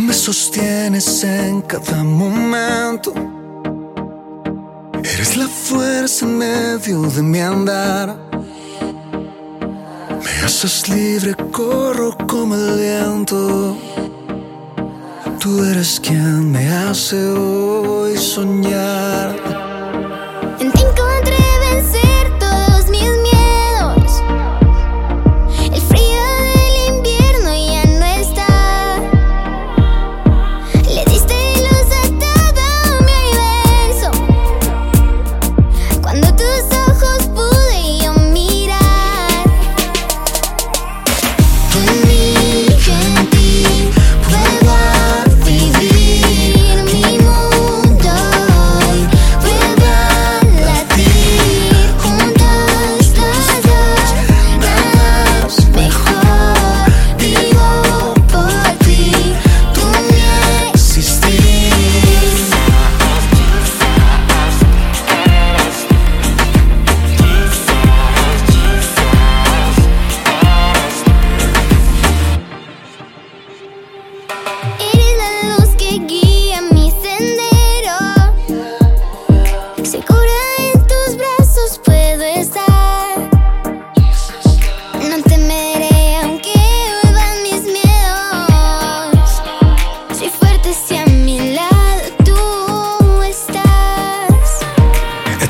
me sostienes en cada momento. Eres la fuerza en medio de mi andar. Me haces libre, corro como el viento. Tú eres quien me hace hoy soñar.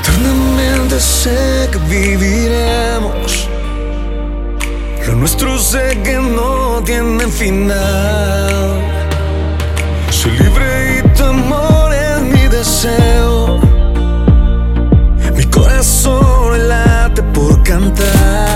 Eternamente sé que viviremos. Lo nuestro sé que no tiene final. Soy libre y tu amor es mi deseo. Mi corazón late por cantar.